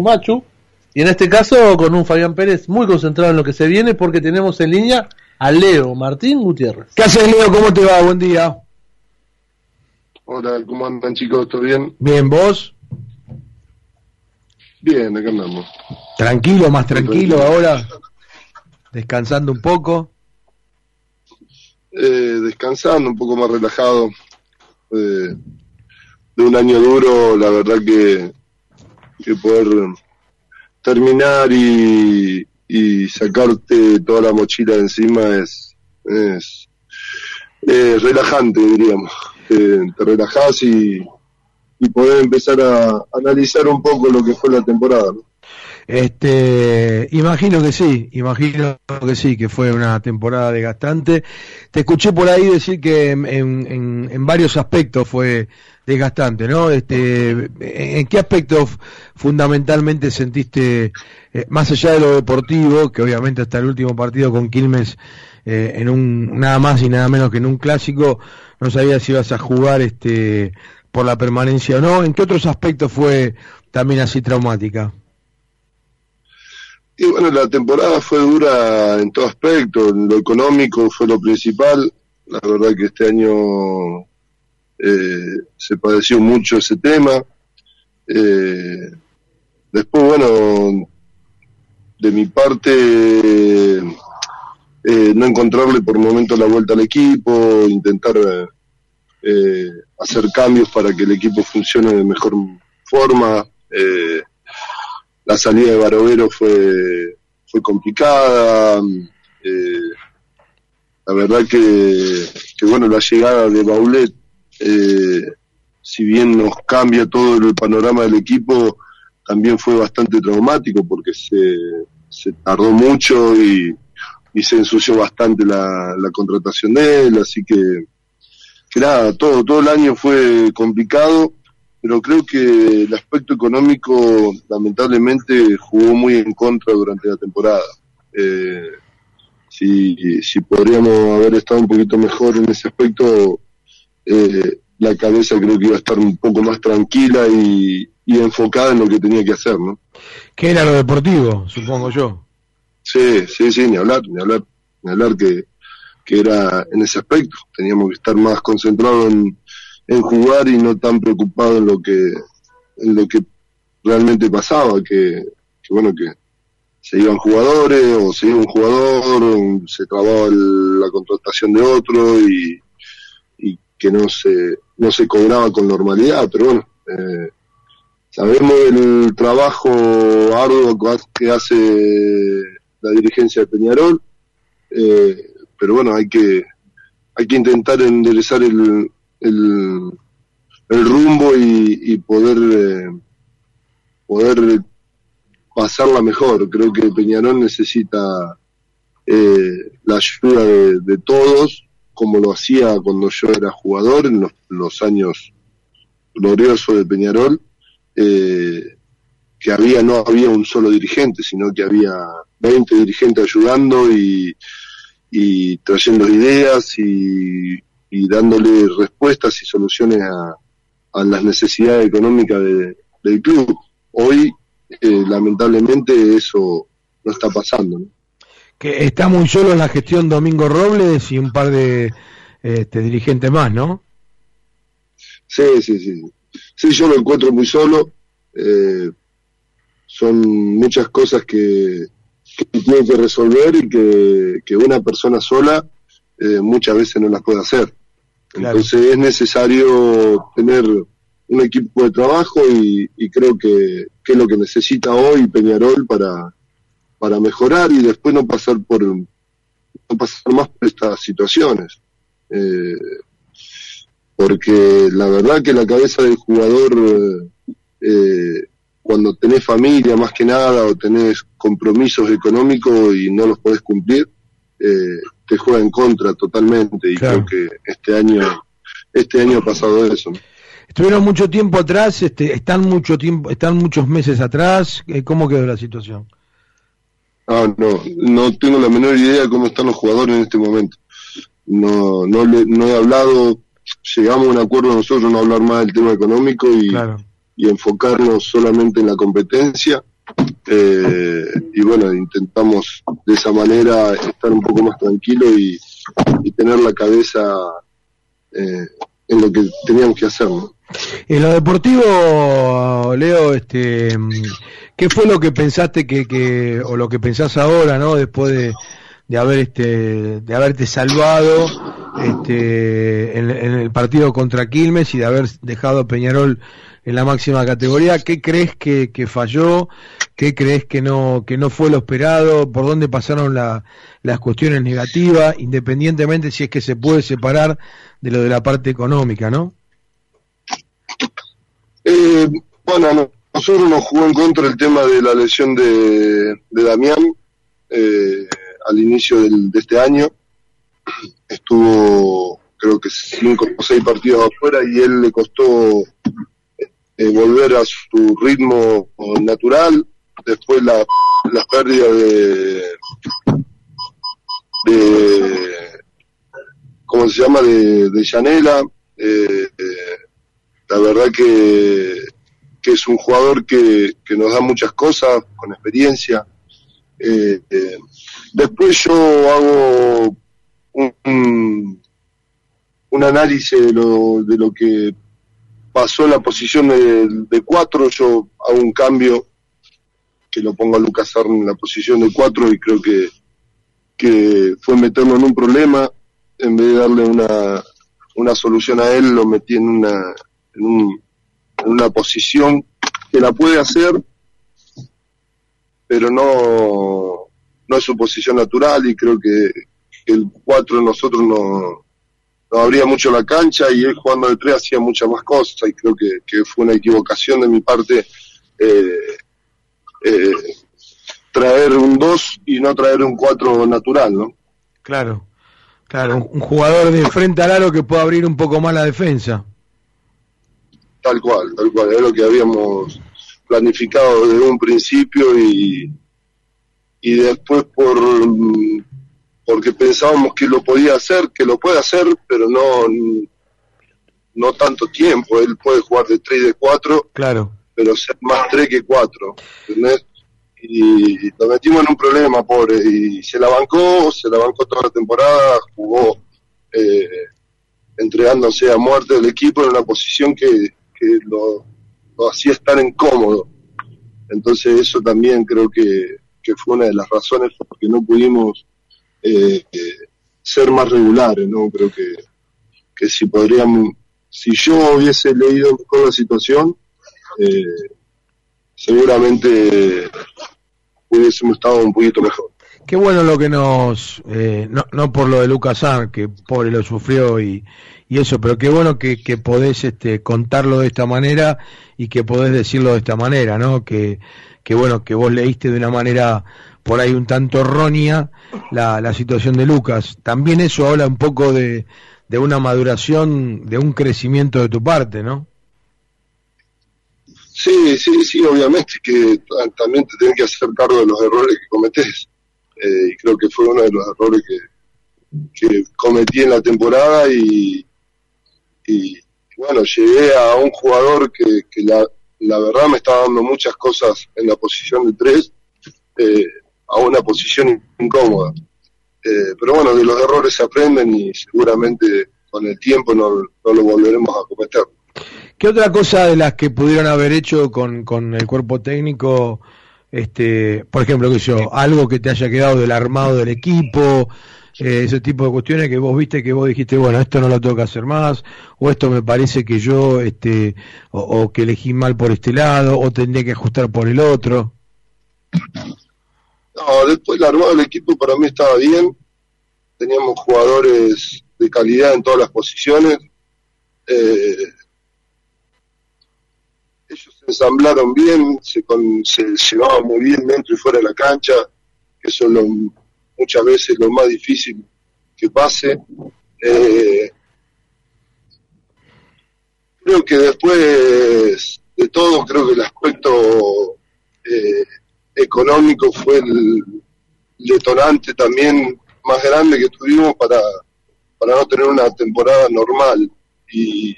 Machu. Y en este caso con un Fabián Pérez muy concentrado en lo que se viene porque tenemos en línea a Leo Martín Gutiérrez. ¿Qué haces Leo? ¿Cómo te va? Buen día. Hola, ¿cómo andan chicos? ¿Todo bien? Bien, ¿vos? Bien, acá andamos. Tranquilo, más tranquilo ahora. Descansando un poco. Eh, descansando, un poco más relajado. Eh, de un año duro, la verdad que, que poder terminar y, y sacarte toda la mochila de encima es, es, relajante, diríamos. Eh, te relajás y, y poder empezar a analizar un poco lo que fue la temporada. ¿no? Este, imagino que sí, imagino que sí, que fue una temporada desgastante. Te escuché por ahí decir que en, varios aspectos fue desgastante, ¿no? Este, ¿En qué aspectos fundamentalmente sentiste, eh, más allá de lo deportivo, que obviamente hasta el último partido con Quilmes, eh, en un nada más y nada menos que en un clásico, no sabías si ibas a jugar este por la permanencia o no? ¿En qué otros aspectos fue también así traumática? Y bueno, la temporada fue dura en todo aspecto, lo económico fue lo principal, la verdad que este año eh, se padeció mucho ese tema. Eh, después, bueno, de mi parte, eh, no encontrarle por momento la vuelta al equipo, intentar hacer cambios para que el equipo funcione de mejor forma. La salida de Barovero fue, fue complicada. Eh, la verdad que, que, bueno, la llegada de Baulet, eh, si bien nos cambia todo el panorama del equipo, también fue bastante traumático porque se, se tardó mucho y, y se ensució bastante la, la contratación de él, así que, que nada, todo, todo el año fue complicado pero creo que el aspecto económico lamentablemente jugó muy en contra durante la temporada. Eh, si, si podríamos haber estado un poquito mejor en ese aspecto, eh, la cabeza creo que iba a estar un poco más tranquila y, y enfocada en lo que tenía que hacer, ¿no? Que era lo deportivo, supongo yo. Sí, sí, sí, ni hablar, ni hablar, ni hablar que, que era en ese aspecto. Teníamos que estar más concentrados en, en jugar y no tan preocupado en lo que en lo que realmente pasaba que, que bueno que se iban jugadores o se iba un jugador se trababa el, la contratación de otro y, y que no se no se cobraba con normalidad pero bueno eh, sabemos el trabajo arduo que hace la dirigencia de Peñarol eh, pero bueno hay que hay que intentar enderezar el, el, el rumbo y, y poder eh, poder pasarla mejor. Creo que Peñarol necesita eh, la ayuda de, todos, como lo hacía cuando yo era jugador en los, los años gloriosos de Peñarol, eh, que había no había un solo dirigente, sino que había 20 dirigentes ayudando y, y trayendo ideas y, y dándole respuestas y soluciones a, a las necesidades económicas de, del club. Hoy, eh, lamentablemente, eso no está pasando. ¿no? Que está muy solo en la gestión Domingo Robles y un par de este, dirigentes más, ¿no? Sí, sí, sí. Sí, yo lo encuentro muy solo. Eh, son muchas cosas que, que tiene que resolver y que, que una persona sola eh, muchas veces no las puede hacer. Entonces es necesario tener un equipo de trabajo y, y creo que, que, es lo que necesita hoy Peñarol para, para mejorar y después no pasar por no pasar más por estas situaciones. Eh, porque la verdad que la cabeza del jugador eh, cuando tenés familia más que nada o tenés compromisos económicos y no los podés cumplir, eh, te juega en contra totalmente y claro. creo que este año este año ha pasado eso. Estuvieron mucho tiempo atrás, este, están mucho tiempo, están muchos meses atrás. ¿Cómo quedó la situación? Ah, no, no tengo la menor idea de cómo están los jugadores en este momento. No, no, le, no he hablado, llegamos a un acuerdo nosotros no hablar más del tema económico y, claro. y enfocarnos solamente en la competencia. Eh, y bueno, intentamos de esa manera estar un poco más tranquilo y, tener la cabeza eh, en lo que teníamos que hacer. En lo deportivo, Leo, este, ¿qué fue lo que pensaste que, que o lo que pensás ahora, no? Después de, de haber este, de haberte salvado este, en, el partido contra Quilmes y de haber dejado a Peñarol en la máxima categoría. ¿Qué crees que, que falló? ¿Qué crees que no, que no fue lo esperado? ¿Por dónde pasaron las cuestiones negativas? Independientemente si es que se puede separar de lo de la parte económica, ¿no? Eh, bueno, nosotros nos jugó en contra el tema de la lesión de, de Damián eh, al inicio de este año. Estuvo, creo que cinco o seis partidos afuera y él le costó eh, volver a su ritmo natural. Después la, la pérdida de, de, ¿cómo se llama? De, de Yanela. Eh, la verdad que, que, es un jugador que, que, nos da muchas cosas, con experiencia. Eh, después yo hago un, un análisis de lo, de lo que pasó en la posición de, cuatro, yo hago un cambio que lo pongo a Lucas Arn en la posición de cuatro y creo que, que fue meterlo en un problema, en vez de darle una, una solución a él, lo metí en una, en, un, en una posición que la puede hacer, pero no, no es su posición natural y creo que, el cuatro nosotros no, no abría mucho la cancha y él jugando de tres hacía muchas más cosas y creo que, fue una equivocación de mi parte eh, eh, traer un 2 y no traer un 4 natural, ¿no? Claro, claro, un jugador de frente al aro que pueda abrir un poco más la defensa. Tal cual, tal cual, es lo que habíamos planificado desde un principio y, y después por porque pensábamos que lo podía hacer, que lo puede hacer, pero no no tanto tiempo. Él puede jugar de 3 y de 4, claro. pero ser más 3 que 4. ¿entendés? Y lo metimos en un problema, pobre. Y se la bancó, se la bancó toda la temporada, jugó eh, entregándose a muerte del equipo en una posición que, que lo, lo hacía estar incómodo. Entonces eso también creo que, que fue una de las razones por que no pudimos eh, ser más regulares, ¿no? Creo que, que si podríamos, si yo hubiese leído mejor la situación, eh, seguramente hubiésemos estado un poquito mejor. Qué bueno lo que nos, eh, no, no por lo de Lucas Ar, que pobre lo sufrió y, y eso, pero qué bueno que, que podés este, contarlo de esta manera y que podés decirlo de esta manera, ¿no? Que, que bueno, que vos leíste de una manera por ahí un tanto errónea la, la situación de Lucas. También eso habla un poco de, de una maduración, de un crecimiento de tu parte, ¿no? Sí, sí, sí, obviamente que también te tienes que hacer cargo de los errores que cometés. Eh, creo que fue uno de los errores que, que cometí en la temporada y, y bueno, llegué a un jugador que, que la, la verdad me estaba dando muchas cosas en la posición de tres. Eh, a una posición incómoda. Eh, pero bueno, de los errores se aprenden y seguramente con el tiempo no, lo volveremos a cometer. ¿Qué otra cosa de las que pudieron haber hecho con, con el cuerpo técnico, este, por ejemplo, que yo, algo que te haya quedado del armado del equipo, eh, ese tipo de cuestiones que vos viste que vos dijiste, bueno, esto no lo tengo que hacer más, o esto me parece que yo, este, o, o que elegí mal por este lado, o tendría que ajustar por el otro? No, después el armado del equipo para mí estaba bien. Teníamos jugadores de calidad en todas las posiciones. Eh, ensamblaron bien, se, llevaban muy bien dentro y fuera de la cancha, que es lo, muchas veces lo más difícil que pase. Eh, creo que después de todo, creo que el aspecto eh, económico fue el detonante también más grande que tuvimos para, para no tener una temporada normal. Y,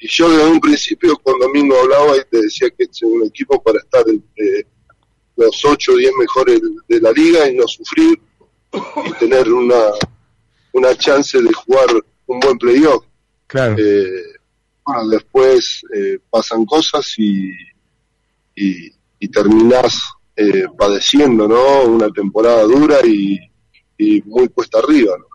y yo desde un principio con Domingo hablaba y te decía que es un equipo para estar entre los 8 o 10 mejores de la liga y no sufrir y tener una, una chance de jugar un buen playoff. Claro. Eh, bueno, después eh, pasan cosas y, y, y terminás eh, padeciendo, ¿no? Una temporada dura y, y muy cuesta arriba, ¿no?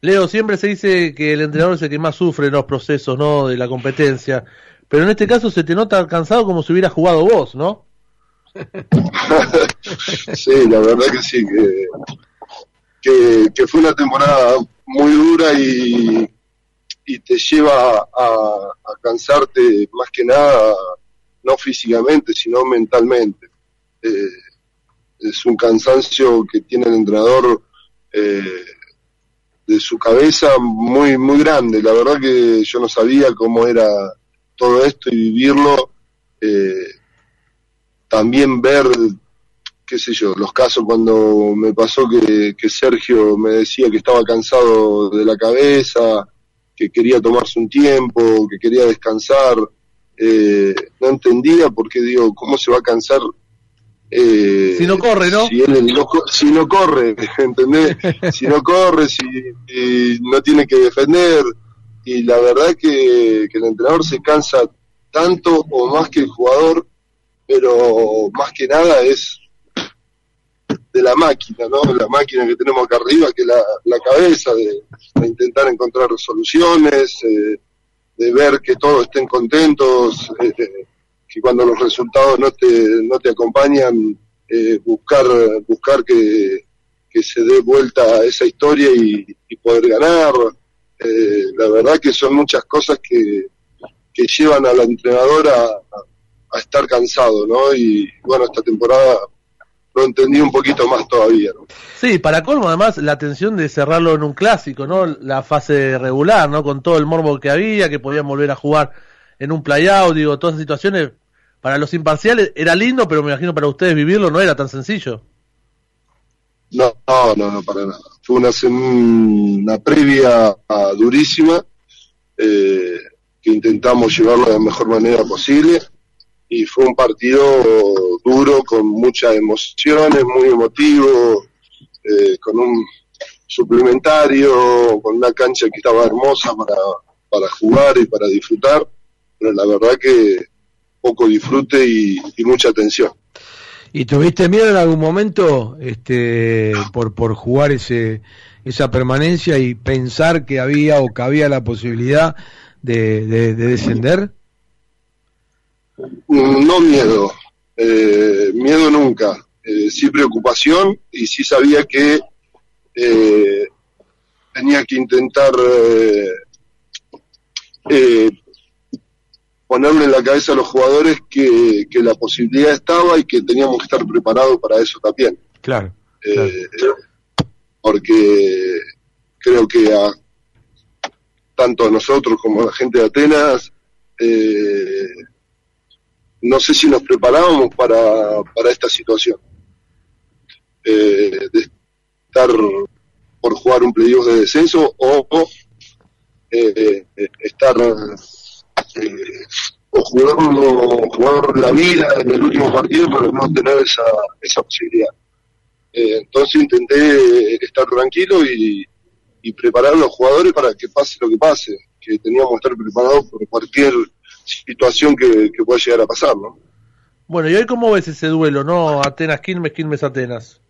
Leo, siempre se dice que el entrenador es el que más sufre en los procesos, ¿no? De la competencia. Pero en este caso se te nota cansado como si hubieras jugado vos, ¿no? sí, la verdad que sí, que, que, que, fue una temporada muy dura y, y te lleva a, a, cansarte más que nada, no físicamente, sino mentalmente. Eh, es un cansancio que tiene el entrenador eh, de su cabeza muy, muy grande. La verdad que yo no sabía cómo era todo esto y vivirlo. Eh, también ver, qué sé yo, los casos cuando me pasó que, que Sergio me decía que estaba cansado de la cabeza, que quería tomarse un tiempo, que quería descansar. Eh, no entendía porque digo, ¿cómo se va a cansar eh, si no corre, ¿no? Si, él, no, si no corre, ¿entendés? si no corre, si, si, no tiene que defender. Y la verdad que, que el entrenador se cansa tanto o más que el jugador, pero más que nada es de la máquina, ¿no? La máquina que tenemos acá arriba, que la, la cabeza de, de, intentar encontrar soluciones, eh, de ver que todos estén contentos. Eh, que cuando los resultados no te, no te acompañan, eh, buscar, buscar que, que, se dé vuelta a esa historia y, poder ganar. Eh, la verdad que son muchas cosas que, que llevan al entrenador a, a, estar cansado, ¿no? Y bueno, esta temporada lo entendí un poquito más todavía, ¿no? Sí, para colmo además la tensión de cerrarlo en un clásico, ¿no? La fase regular, ¿no? Con todo el morbo que había, que podían volver a jugar en un playout, digo, todas esas situaciones para los imparciales era lindo, pero me imagino para ustedes vivirlo no era tan sencillo. No, no, no, para nada. Fue una, una previa durísima eh, que intentamos llevarlo de la mejor manera posible y fue un partido duro con muchas emociones, muy emotivo, eh, con un suplementario, con una cancha que estaba hermosa para, para jugar y para disfrutar, la verdad que poco disfrute y, y, mucha atención. ¿Y tuviste miedo en algún momento este, por, por jugar ese, esa permanencia y pensar que había o que había la posibilidad de, de, de descender? No miedo, eh, miedo nunca, eh, sí preocupación y sí sabía que eh, tenía que intentar eh, eh, ponerle en la cabeza a los jugadores que, que, la posibilidad estaba y que teníamos que estar preparados para eso también. Claro. Eh, claro. Porque creo que a, tanto a nosotros como a la gente de Atenas, eh, no sé si nos preparábamos para, para esta situación. Eh, de estar por jugar un playoff de descenso o, o eh, estar eh, o jugar, o jugar la vida en el último partido para no tener esa, esa posibilidad. Eh, entonces intenté estar tranquilo y, y, preparar a los jugadores para que pase lo que pase, que teníamos que estar preparados por cualquier situación que, que pueda llegar a pasar, ¿no? Bueno, ¿y hoy cómo ves ese duelo, no? Atenas-Quilmes, Quilmes-Atenas.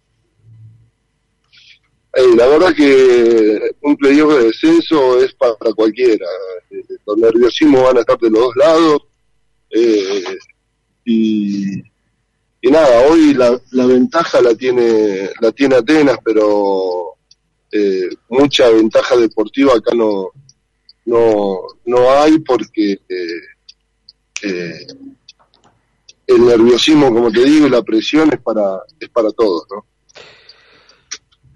Eh, la verdad que un playoff de descenso es para, para cualquiera. Eh, los nerviosismos van a estar de los dos lados. Eh, y, y, nada, hoy la, la, ventaja la tiene, la tiene Atenas, pero eh, mucha ventaja deportiva acá no, no, no hay porque eh, el nerviosismo, como te digo, y la presión es para, es para todos, ¿no?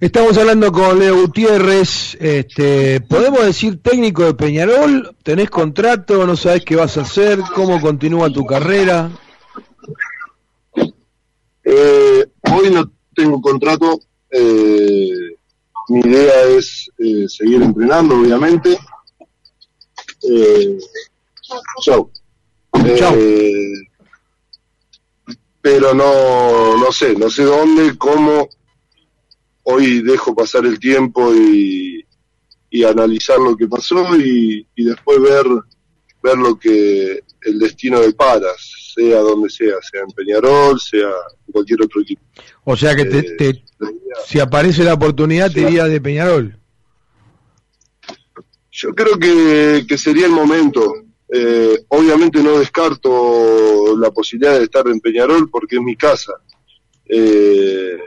Estamos hablando con Leo Gutiérrez, este, podemos decir técnico de Peñarol, tenés contrato, no sabes qué vas a hacer, cómo continúa tu carrera. Eh, hoy no tengo contrato, eh, mi idea es eh, seguir entrenando, obviamente. Eh, chau. Eh, pero no, no sé, no sé dónde, cómo. Hoy dejo pasar el tiempo y, y analizar lo que pasó y, y después ver, ver lo que el destino de Paras, sea donde sea, sea en Peñarol, sea en cualquier otro equipo. O sea que te, Eh, te- si aparece la oportunidad te iría de Peñarol. Yo creo que, que sería el momento. Eh, obviamente no descarto la posibilidad de estar en Peñarol porque es mi casa. Eh,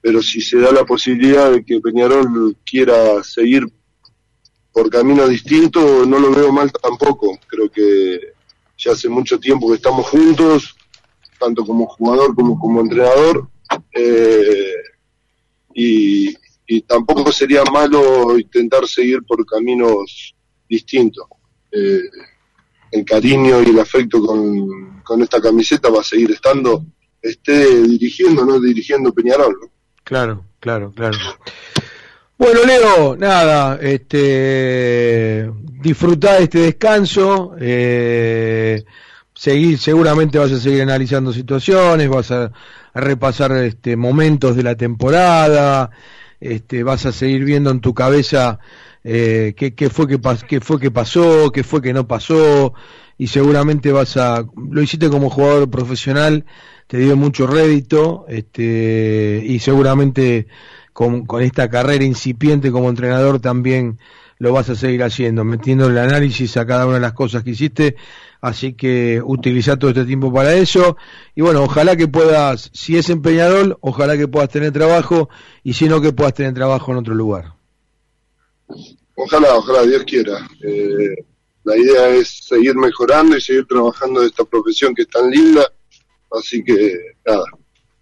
pero si se da la posibilidad de que Peñarol quiera seguir por camino distinto, no lo veo mal tampoco. Creo que ya hace mucho tiempo que estamos juntos, tanto como jugador como como entrenador. Eh, y, tampoco sería malo intentar seguir por caminos distintos. Eh, el cariño y el afecto con, con esta camiseta va a seguir estando, esté dirigiendo no dirigiendo Peñarol. Claro, claro, claro. Bueno, Leo, nada, este, disfrutá este descanso, eh, seguir, seguramente vas a seguir analizando situaciones, vas a, a repasar este, momentos de la temporada, este, vas a seguir viendo en tu cabeza eh, qué, fue que fue que pasó, qué fue que no pasó, y seguramente vas a, lo hiciste como jugador profesional, te dio mucho rédito, este, y seguramente con, con esta carrera incipiente como entrenador también lo vas a seguir haciendo, metiendo el análisis a cada una de las cosas que hiciste, así que utiliza todo este tiempo para eso, y bueno, ojalá que puedas, si es en Peñarol, ojalá que puedas tener trabajo, y si no, que puedas tener trabajo en otro lugar. Ojalá, ojalá, Dios quiera. Eh, la idea es seguir mejorando y seguir trabajando de esta profesión que es tan linda, así que nada,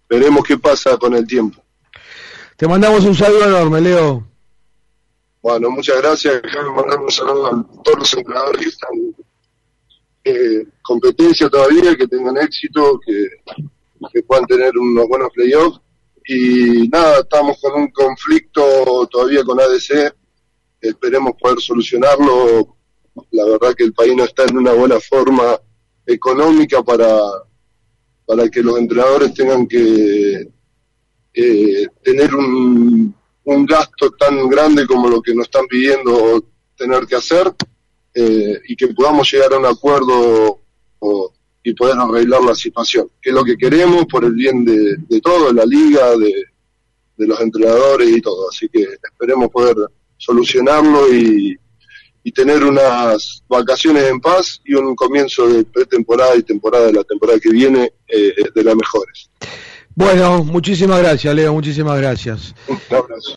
veremos qué pasa con el tiempo. Te mandamos un saludo enorme, Leo. Bueno, muchas gracias. Déjame mandar un saludo a todos los entrenadores que están en competencia todavía, que tengan éxito, que, que puedan tener unos buenos playoffs. Y nada, estamos con un conflicto todavía con ADC. Esperemos poder solucionarlo. La verdad que el país no está en una buena forma económica para, para que los entrenadores tengan que eh, tener un, un gasto tan grande como lo que nos están pidiendo tener que hacer eh, y que podamos llegar a un acuerdo o- y poder arreglar la situación, que es lo que queremos por el bien de, de todo, de la liga, de, de los entrenadores y todo. Así que esperemos poder solucionarlo y, y tener unas vacaciones en paz y un comienzo de pretemporada y temporada de la temporada que viene eh, de las mejores. Bueno, muchísimas gracias, Leo, muchísimas gracias. Un abrazo.